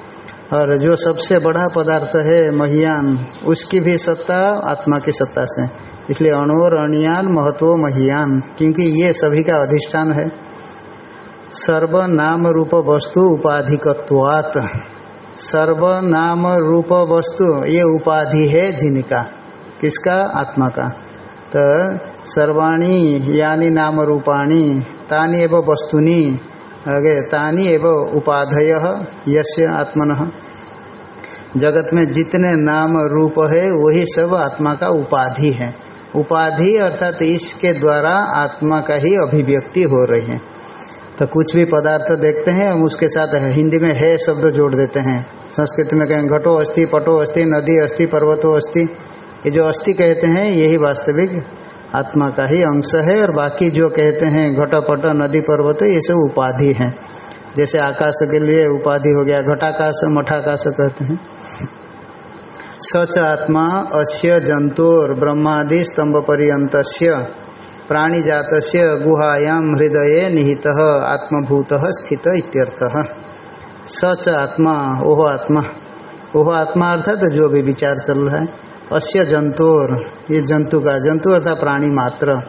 और जो सबसे बड़ा पदार्थ है, महियान, उसकी भी सत्ता आत्मा की सत्ता से। इसलिए अणोर अणियान महत्व महियान, क्योंकि ये सभी का अधिष्ठान है। सर्वनाम रूप वस्तु उपाधिकत्वात। सर्वनाम रूप वस्तु ये उपाधि है जिनका, किसका? आत्मा का तो सर्वाणी, यानी नाम रूपाणी तानी एवं वस्तुनि, आगे, तानी एवं उपाधय, यस्य आत्मन। जगत में जितने नाम रूप है, वही सब आत्मा का उपाधि है। उपाधि अर्थात इसके द्वारा आत्मा का ही अभिव्यक्ति हो रही है। तो कुछ भी पदार्थ देखते हैं, हम उसके साथ हिंदी में है शब्द जोड़ देते हैं। संस्कृत में कहें, घटो अस्थि पटो अस्थि नदी अस्थि पर्वतो अस्थि ये जो अस्थि कहते हैं, यही वास्तविक आत्मा का ही अंश है, और बाकी जो कहते हैं, घट, पट, नदी, पर्वत, ये सब उपाधि है। जैसे आकाश के लिए उपाधि हो गया, घटाकाश, मठाकाश कहते हैं। सच आत्मा, अस्य जंतुर ब्रह्मादि स्तंभ पर्यंत प्राणी जात गुहायाम हृदय निहित, आत्मभूत स्थित इत्यर्थ। सच आत्मा, ओह आत्मा। ओह आत्मा अर्थात जो भी विचार चल रहा है, अस्य जंतुर, ये जंतु का, जंतु अर्थात प्राणी मात्र,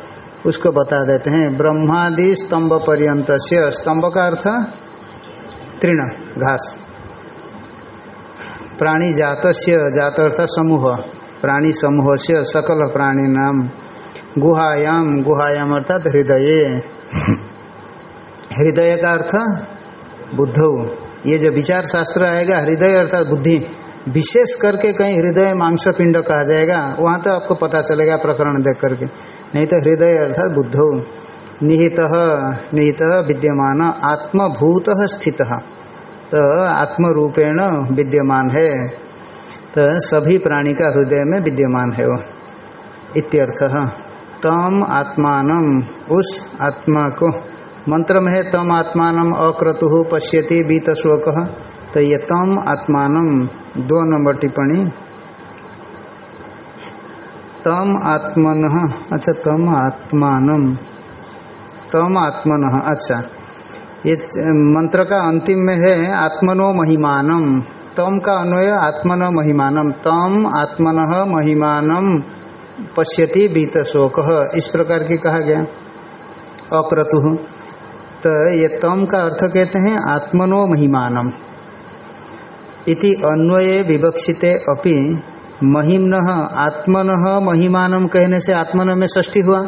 उसको बता देते हैं, ब्रह्मादि स्तंभ पर्यंत से स्तंभ का अर्थ तृण, घास। प्राणी जात जात अर्थ समूह, प्राणी समूह से सकल प्राणी नाम। गुहायाम गुहायाम अर्थात हृदय। हृदय का अर्थ बुद्ध। ये जो विचार शास्त्र आएगा, हृदय अर्थात बुद्धि, विशेष करके कहीं हृदय मांस पिंड कहा जाएगा, वहाँ तो आपको पता चलेगा प्रकरण देख करके। नहीं तो हृदय अर्थात बुद्धो। निहित निहित विद्यमान, आत्मभूत स्थित। तो आत्मरूपेण विद्यमान है। तो सभी प्राणी का हृदय में विद्यमान है वो। इत्यर्थ तम आत्मान, उस आत्मा को मंत्र में है तम आत्मान, अक्रतु पश्यति बीत शोक तो ये तम आत्मान, दो नंबर टिप्पणी। तम आत्मन अच्छा तम आत्मान। तम आत्मन अच्छा। ये मंत्र का अंतिम में है आत्मनो महिमानम। तम का अन्वय आत्मन महिमानम। तम आत्मन महिमानम। पश्यति बीत शोक। इस प्रकार की कहा गया। अक्रतु तो ये तम का अर्थ कहते हैं आत्मनो महिमानम। इति अन्वये विवक्षिते अपि महिमन, आत्मन महिमान कहने से आत्मन में षष्ठी हुआ।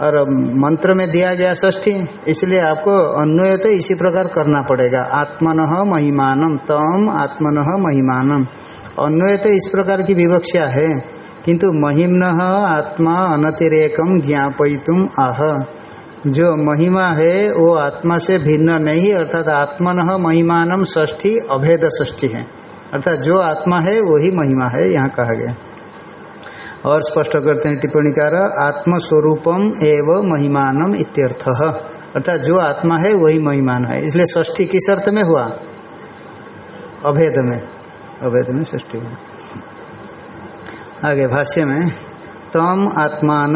और मंत्र में दिया गया षष्ठी, इसलिए आपको अन्वय तो इसी प्रकार करना पड़ेगा। आत्मन महिमानम, तम आत्मन महिमानम। अन्वय तो इस प्रकार की विवक्षा है। किंतु महिमन आत्मा अनतिरेकम ज्ञापयितुम आह। जो महिमा है, वो आत्मा से भिन्न नहीं, अर्थात आत्मन महिमानम ष्ठी अभेद ष्ठी है। अर्थात जो आत्मा है, वही महिमा है, यहाँ कहा गया। और स्पष्ट करते हैं टिप्पणीकार आत्मस्वरूपम एवं महिमानम इत्यर्थ। अर्थात जो आत्मा है, वही महिमान है। इसलिए ष्ठी किस अर्थ में हुआ? अभेद में। अभेद में ष्ठी हुआ। आगे भाष्य में तम आत्मान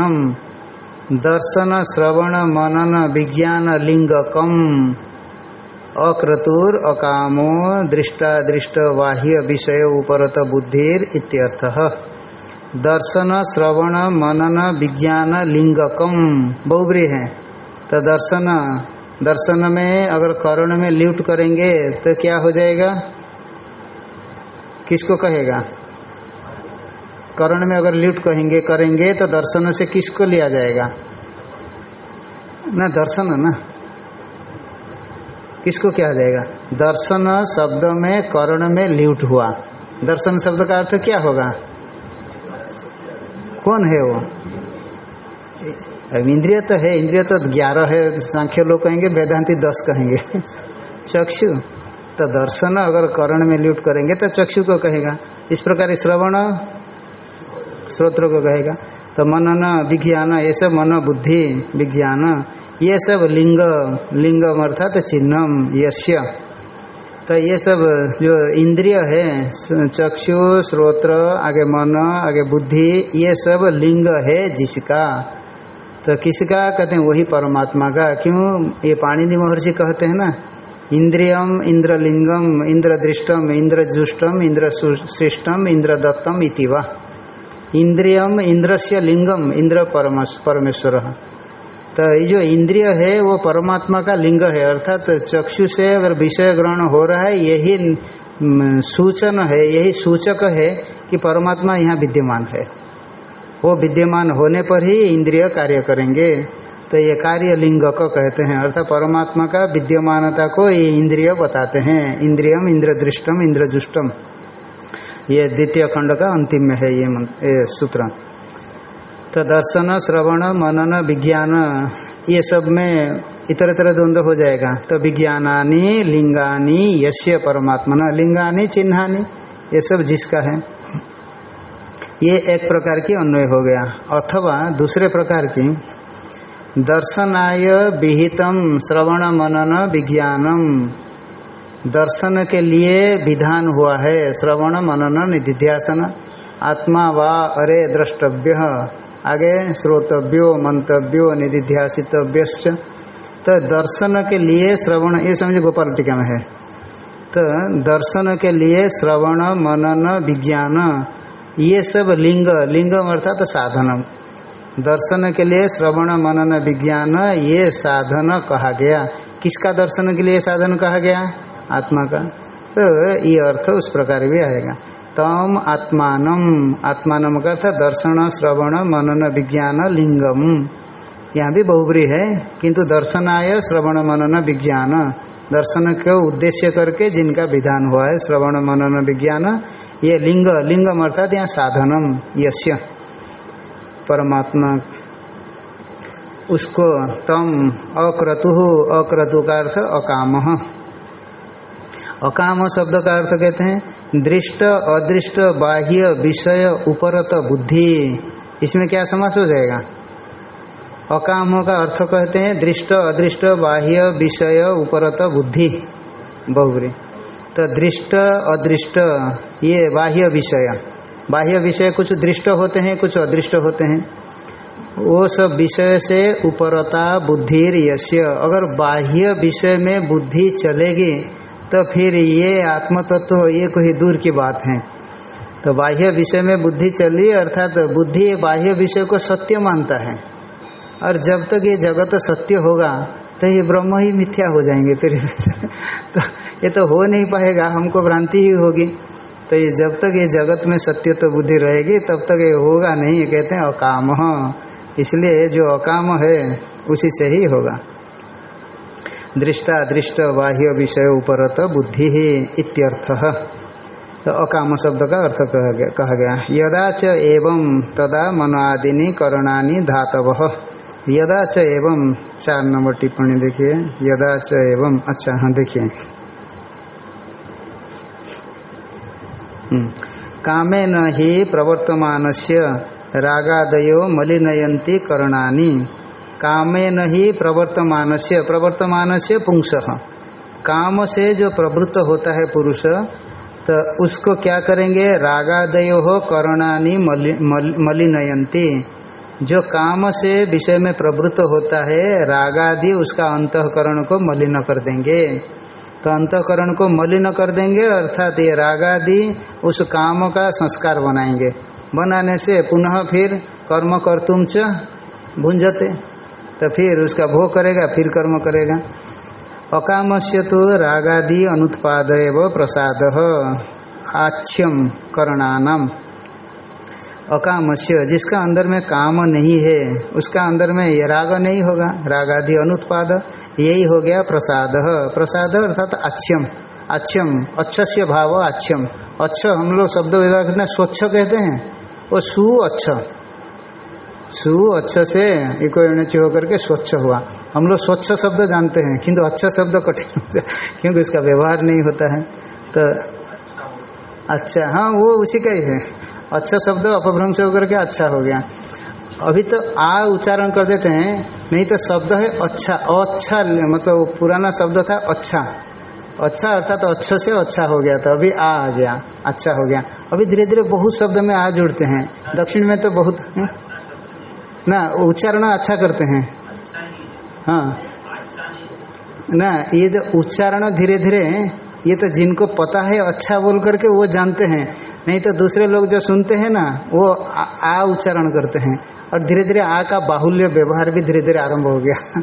दर्शन श्रवण मनन विज्ञान लिंगकम अक्रतुर अकामो दृष्टादृष्ट बाह्य विषय उपरत बुद्धिर दर्शन श्रवण मनन विज्ञान लिंगकम बहुब्री है। तो दर्शन दर्शन में अगर कर्ण में ल्यूट करेंगे तो क्या हो जाएगा? किसको कहेगा? करण में अगर ल्यूट कहेंगे, करेंगे तो दर्शन से किसको लिया जाएगा? ना, दर्शन ना? किसको क्या जाएगा? दर्शन शब्द में, करण में ल्यूट हुआ। दर्शन शब्द का अर्थ क्या होगा? कौन है वो? अब इंद्रिय तो है, इंद्रिय तो ग्यारह है, सांख्य लोग कहेंगे, वेदांति दस कहेंगे। चक्षु तो दर्शन अगर करण में ल्यूट करेंगे तो चक्षु को कहेगा। इस प्रकार श्रवण श्रोत्र को कहेगा तो मनन विज्ञान, ये सब मन बुद्धि विज्ञान, ये सब लिंग, लिंगम अर्थात चिन्हम यश्य तो ये सब जो इंद्रिय है, चक्षु, श्रोत्र, आगे मन, आगे बुद्धि, ये सब लिंग है जिसका। तो किसका? कहते हैं वही परमात्मा का। क्यों? ये पाणिनि महर्षि कहते हैं ना, इंद्रियम, इंद्रलिंगम, इंद्रदृष्टम, इंद्रजुष्टम इंद्र सृष्टम इंद्र दत्तम इतिवा इंद्रियम इंद्रस्य लिंगम, इंद्र परमेश्वर। तो ये जो इंद्रिय है, वो परमात्मा का लिंग है, अर्थात तो चक्षु से अगर विषय ग्रहण हो रहा है, यही सूचन है, यही सूचक है कि परमात्मा यहाँ विद्यमान है। वो विद्यमान होने पर ही इंद्रिय कार्य करेंगे। तो ये कार्य लिंग को कहते हैं, अर्थात परमात्मा का विद्यमानता को ये इंद्रिय बताते हैं। इंद्रियम, इंद्रदृष्टम, इंद्रजुष्टम। ये द्वितीय खंड का अंतिम में है ये, ये सूत्र। तो दर्शन श्रवण मनन विज्ञान ये सब में इतर इतर द्वंद्व हो जाएगा। तो विज्ञानानी लिंगानी यश्य परमात्मा लिंगानी चिन्हानी ये सब जिसका है ये एक प्रकार की अन्वय हो गया। अथवा दूसरे प्रकार की दर्शनाय विहितम श्रवण मनन विज्ञानम दर्शन के लिए विधान हुआ है। श्रवण, मनन, निधिध्यासन, आत्मा वा अरे द्रष्टव्य। आगे, श्रोतव्यो, मंतव्यो निधिध्यासितव्य तो दर्शन के लिए श्रवण, ये समझे गोपाल टीका में है। तो दर्शन के लिए श्रवण, मनन, विज्ञान, ये सब लिंग लिंग अर्थात तो साधन दर्शन के लिए श्रवण, मनन, विज्ञान, ये साधन कहा गया। किसका दर्शन के लिए साधन कहा गया? आत्मा का तो ये अर्थ उस प्रकार भी आएगा। तम आत्मान आत्मान का अर्थ दर्शन, श्रवण, मनन, विज्ञान, लिंगम। यहाँ भी बहुबरी है, किंतु दर्शनाय, श्रवण, मनन, विज्ञान। दर्शन को उद्देश्य करके जिनका विधान हुआ है, श्रवण, मनन, विज्ञान, ये लिंग, लिंगम अर्थात यहाँ साधनम यश्य परमात्मा उसको तम अक्रतु अक्रतु का अर्थ अकाम। अकाम शब्द का अर्थ कहते हैं, दृष्ट, अदृष्ट, बाह्य, विषय, उपरत, बुद्धि। इसमें क्या समास हो जाएगा? अकाम का अर्थ कहते हैं, दृष्ट, अदृष्ट, बाह्य, विषय, उपरत, बुद्धि। बहुबरी तो दृष्ट, अदृष्ट, ये बाह्य विषय। बाह्य विषय कुछ दृष्ट होते हैं, कुछ अदृष्ट होते हैं। वो सब विषय से उपरता बुद्धि यश्य अगर बाह्य विषय में बुद्धि चलेगी तो फिर ये आत्म तत्व ये कोई दूर की बात है। तो बाह्य विषय में बुद्धि चली, अर्थात तो बुद्धि बाह्य विषय को सत्य मानता है। और जब तक ये जगत सत्य होगा तो ये ब्रह्म ही मिथ्या हो जाएँगे फिर। तो ये तो हो नहीं पाएगा, हमको भ्रांति ही होगी। तो ये जब तक ये जगत में सत्य तो बुद्धि रहेगी, तब तक ये होगा नहीं कहते हैं अकाम। इसलिए जो अकाम है, उसी से ही होगा। दृष्टा दृष्ट बाह्य विषय उपरत बुद्धि ही इत्यर्थ। तो अकाम शब्द का अर्थ कहा गया कहा गया। यदा च एवं तदा मनादिनी करणानि धातव। यदा च एवं, चार नंबर टिप्पणी देखिए। यदा च एवं अच्छा हाँ देखिए। हम्म। कामे न ही प्रवर्तमान से रागादयो मलिनयंती करणानी। कामे नहीं प्रवर्तमान से प्रवर्तमान से पुंस। काम से जो प्रवृत्त होता है पुरुष तो उसको क्या करेंगे? रागादय हो करणानी मलिनयंती जो काम से विषय में प्रवृत्त होता है, रागादि उसका अंतकरण को मलिन कर देंगे। तो अंतकरण को मलिन कर देंगे, अर्थात ये रागादि उस काम का संस्कार बनाएँगे। बनाने से पुनः फिर कर्म कर्तुम च भुंजते। तो फिर उसका भोग करेगा, फिर कर्म करेगा। अकाम से तो रागादि अनुत्पाद प्रसाद। आच्छ्यम करणानाम। अकामस्य, जिसका अंदर में काम नहीं है, उसका अंदर में ये राग नहीं होगा। राग आदि अनुत्पाद, यही हो गया प्रसाद। प्रसाद अर्थात अच्छम अच्छम अच्छस्य भाव अच्छम अच्छा हम लोग शब्द में स्वच्छ कहते हैं। वो सु अच्छा सु अच्छा से इको होकर के स्वच्छ हुआ। हम लोग स्वच्छ शब्द जानते हैं, किंतु अच्छा शब्द कठिन क्योंकि उसका व्यवहार नहीं होता है। तो अच्छा हाँ वो उसी का ही है। अच्छा शब्द अपभ्रंश होकर के अच्छा हो गया। अभी तो आ उच्चारण कर देते हैं, नहीं तो शब्द है अच्छा अच्छा मतलब पुराना शब्द था अच्छा। अच्छा अर्थात तो अच्छे से अच्छा हो गया था, अभी आ आ गया अच्छा हो गया। अभी धीरे धीरे बहुत शब्द में आ जुड़ते हैं। दक्षिण में तो बहुत है? ना, उच्चारण अच्छा करते हैं। हाँ। ना, ये जो उच्चारण धीरे धीरे, ये तो जिनको पता है अच्छा बोल करके वो जानते हैं। नहीं तो दूसरे लोग जो सुनते हैं ना, वो आ आ उच्चारण करते हैं। और धीरे धीरे आ का बाहुल्य व्यवहार भी धीरे धीरे आरंभ हो गया।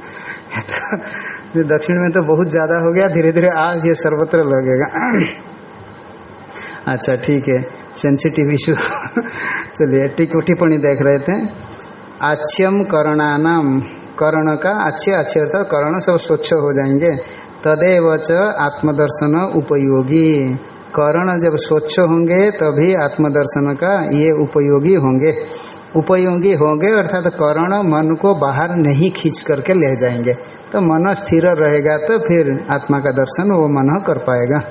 तो दक्षिण में तो बहुत ज़्यादा हो गया, धीरे धीरे आ ये सर्वत्र लगेगा। अच्छा ठीक है। सेंसिटिव इशू चलिए, टिक टिप्पणी देख रहे थे। आच्यम करणानाम। कर्ण का अच्छे अच्छे अर्थात कर्ण सब स्वच्छ हो जाएँगे। तदेव च आत्मदर्शन उपयोगी। कर्ण जब स्वच्छ होंगे, तभी आत्मदर्शन का ये उपयोगी होंगे। उपयोगी होंगे अर्थात कर्ण मन को बाहर नहीं खींच करके ले जाएँगे। तो मन स्थिर रहेगा तो फिर आत्मा का दर्शन वो मन कर पाएगा।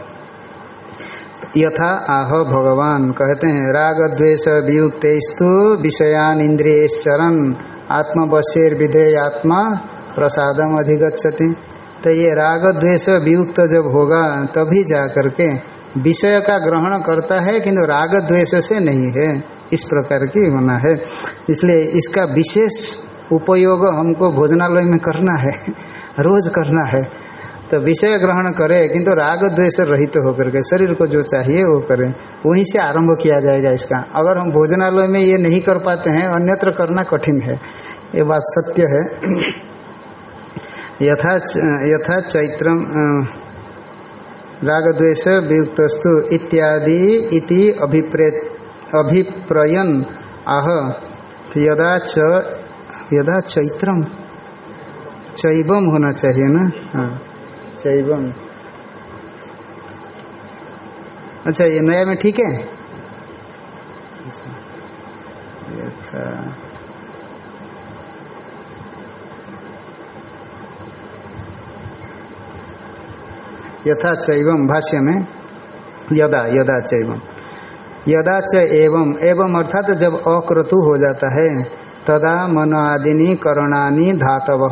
यथा आह भगवान कहते हैं राग द्वेष वियुक्त स्तु विषयान इंद्रिय चरण आत्मवश्यर विधेय आत्मा प्रसादम अधिगछति तो ये राग द्वेष वियुक्त जब होगा, तभी जा करके विषय का ग्रहण करता है, किंतु राग द्वेष से नहीं है। इस प्रकार की होना है। इसलिए इसका विशेष उपयोग हमको भोजनालय में करना है, रोज करना है। तो विषय ग्रहण करे, किंतु तो राग द्वेष रहित तो होकर के, शरीर को जो चाहिए वो करें। वहीं से आरंभ किया जाएगा इसका। अगर हम भोजनालय में ये नहीं कर पाते हैं, अन्यत्र करना कठिन है। ये बात सत्य है। यथा यथा चैत्र राग द्वेष वियुक्तस्तु इत्यादि इति अभिप्रे अभिप्रयन, आह, यदा च, यदा चैत्रम, चैवम होना चाहिए ना? हाँ। चैवम। अच्छा ये नया में ठीक है? अच्छा। यथा चैवम भाष्य में। यदा यदा चैवम। यदा च एवं एवं अर्थात जब अक्रतु हो जाता है तदा मन आदिनी करणानी धातव।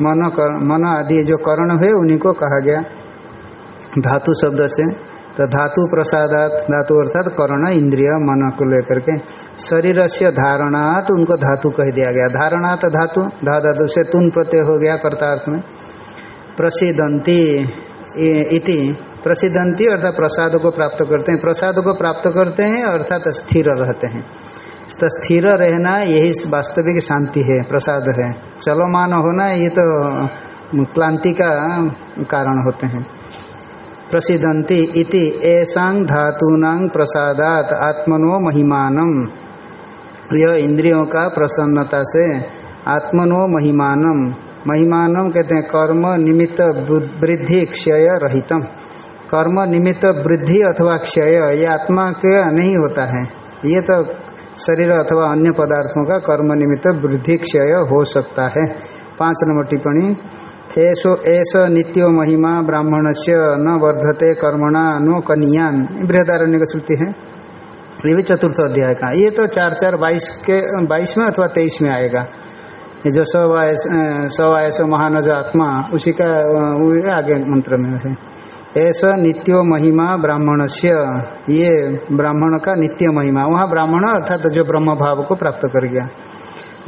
मन कर, मन आदि जो करण हुए उन्हीं को कहा गया। धातु शब्द से। तो धातु प्रसादात धातु अर्थात कर्ण इंद्रिय मन को लेकर के। शरीर से धारणात उनको धातु कह दिया गया। धारणात धातु धा धातु से तुन प्रत्यय हो गया कर्तार्थ में। प्रसिदंती इति। प्रसिदंती अर्थात प्रसाद को प्राप्त करते हैं। प्रसाद को प्राप्त करते हैं अर्थात स्थिर रहते हैं। तो स्थिर रहना यही वास्तविक शांति है, प्रसाद है। चलोमान होना ये तो क्लांति का कारण होते हैं। प्रसिदंती इति ऐसा धातूनांग प्रसादात आत्मनो महिमानम। यह इंद्रियों का प्रसन्नता से आत्मनो महिमानम। महिमानम कहते हैं कर्म निमित्त वृद्धि क्षय रहितम। कर्म निमित्त वृद्धि अथवा क्षय, ये आत्मा का नहीं होता है। ये तो शरीर अथवा अन्य पदार्थों का कर्म निमित्त वृद्धि क्षय हो सकता है। पाँच नंबर टिप्पणी ऐसो ऐस नित्यो महिमा ब्राह्मण से न वर्धते कर्मणा नो कनियान। बृहदारण्य का श्रुति है। ये भी चतुर्थ अध्याय का। ये तो चार चार बाईस के, बाईस में अथवा तेईस में आएगा। ये जो सौ आयस सौ महानज आत्मा, उसी का आगे मंत्र में है। ऐसा नित्यो महिमा ब्राह्मण से ये ब्राह्मण का नित्य महिमा। वहाँ ब्राह्मण अर्थात जो ब्रह्म भाव को प्राप्त कर गया।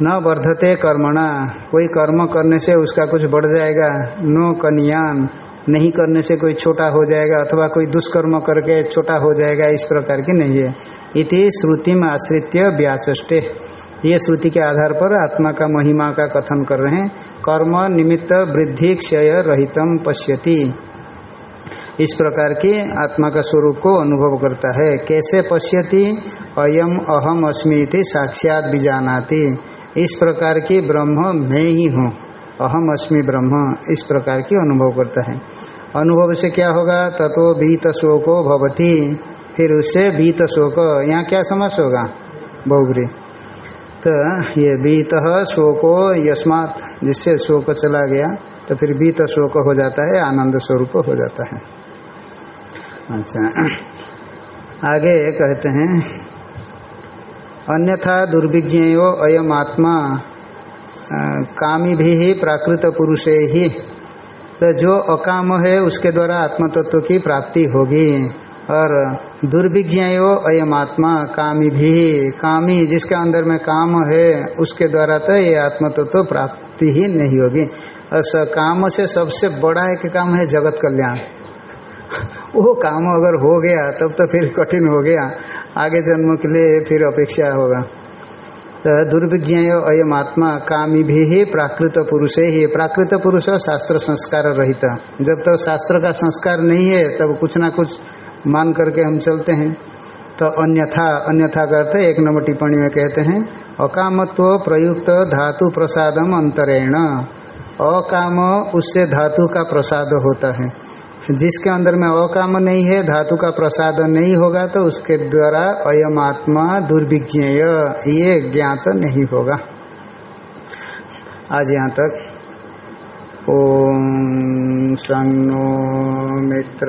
न वर्धते कर्मणा, कोई कर्म करने से उसका कुछ बढ़ जाएगा, नो कन्यान, नहीं करने से कोई छोटा हो जाएगा, अथवा कोई दुष्कर्म करके छोटा हो जाएगा, इस प्रकार की नहीं है। इति श्रुति में आश्रित्य व्याचे ये श्रुति के आधार पर आत्मा का महिमा का कथन कर रहे हैं। कर्म निमित्त वृद्धि क्षय रहितम पश्यति। इस प्रकार की आत्मा का स्वरूप को अनुभव करता है। कैसे पश्यति? अयम अहम अस्मी साक्षात बीजानाति इस प्रकार की ब्रह्म मैं ही हूँ। अहम अस्मि ब्रह्म इस प्रकार की अनुभव करता है। अनुभव से क्या होगा? तत्व बीत शोको भवती। फिर उससे बीत शोक। यहाँ क्या समझ होगा? बहुग्री। तो ये बीत शोको यस्मात, जिससे शोक चला गया तो फिर बीत शोक हो जाता है, आनंद स्वरूप हो जाता है। अच्छा। आगे कहते हैं, अन्यथा दुर्विज्ञेयो अयम आत्मा कामी भी प्राकृत पुरुषे ही। तो जो अकाम है, उसके द्वारा आत्म तत्व की प्राप्ति होगी। और दुर्विज्ञो अयम आत्मा, कामी भी कामी जिसके अंदर में काम है, उसके द्वारा तो ये आत्म तत्व प्राप्ति ही नहीं होगी। और काम से सबसे बड़ा एक काम है जगत कल्याण। वो काम अगर हो गया, तब तो फिर कठिन हो गया। आगे जन्म के लिए फिर अपेक्षा होगा। तो दुर्विज्ञ अयम आत्मा कामी भी ही प्राकृत पुरुष ही। प्राकृत पुरुष शास्त्र संस्कार रहित। जब तक तो शास्त्र का संस्कार नहीं है, तब कुछ ना कुछ मान करके हम चलते हैं। तो अन्यथा अन्यथा का अर्थ एक नंबर टिप्पणी में कहते हैं, अकामत्व प्रयुक्त धातु प्रसादम अंतरेण। अकाम, उससे धातु का प्रसाद होता है। जिसके अंदर में अकाम नहीं है, धातु का प्रसाद नहीं होगा तो उसके द्वारा अयम आत्मा दुर्भिज्ञेय ये ज्ञात नहीं होगा। आज यहाँ तक। ओम संग मित्र।